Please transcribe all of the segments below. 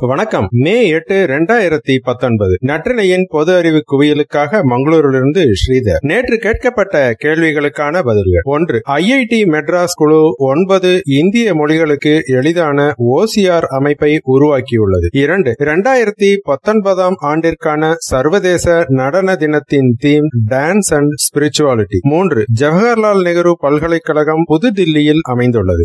வணக்கம். மே எட்டு இரண்டாயிரத்தி பத்தொன்பது. நற்றினையின் பொது அறிவு குவியலுக்காக மங்களூரிலிருந்து ஸ்ரீதர். நேற்று கேட்கப்பட்ட கேள்விகளுக்கான பதில்கள். ஒன்று ஐஐடி மெட்ராஸ் குழு ஒன்பது இந்திய மொழிகளுக்கு எளிதான ஓசிஆர் அமைப்பை உருவாக்கியுள்ளது. இரண்டு இரண்டாயிரத்தி பத்தொன்பதாம் ஆண்டிற்கான சர்வதேச நடன தினத்தின் தீம் டான்ஸ் அண்ட் ஸ்பிரிச்சுவாலிட்டி மூன்று ஜவஹர்லால் நேரு பல்கலைக்கழகம் புதுதில்லியில் அமைந்துள்ளது.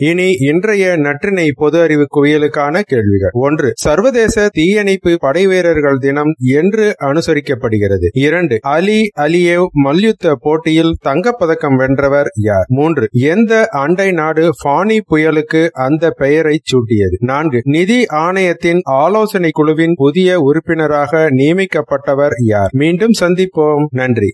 இனி இன்றைய நற்றினை பொது அறிவு குவியலுக்கான கேள்விகள். ஒன்று சர்வதேச தீயணைப்பு படைவீரர்கள் தினம் என்று அனுசரிக்கப்படுகிறது. இரண்டு அலி அலியேவ் மல்யுத்த போட்டியில் தங்கப்பதக்கம் வென்றவர் யார்? மூன்று எந்த அண்டை நாடு ஃபானி புயலுக்கு அந்த பெயரை சூட்டியது? நான்கு நிதி ஆணையத்தின் ஆலோசனை குழுவின் புதிய உறுப்பினராக நியமிக்கப்பட்டவர் யார்? மீண்டும் சந்திப்போம். நன்றி.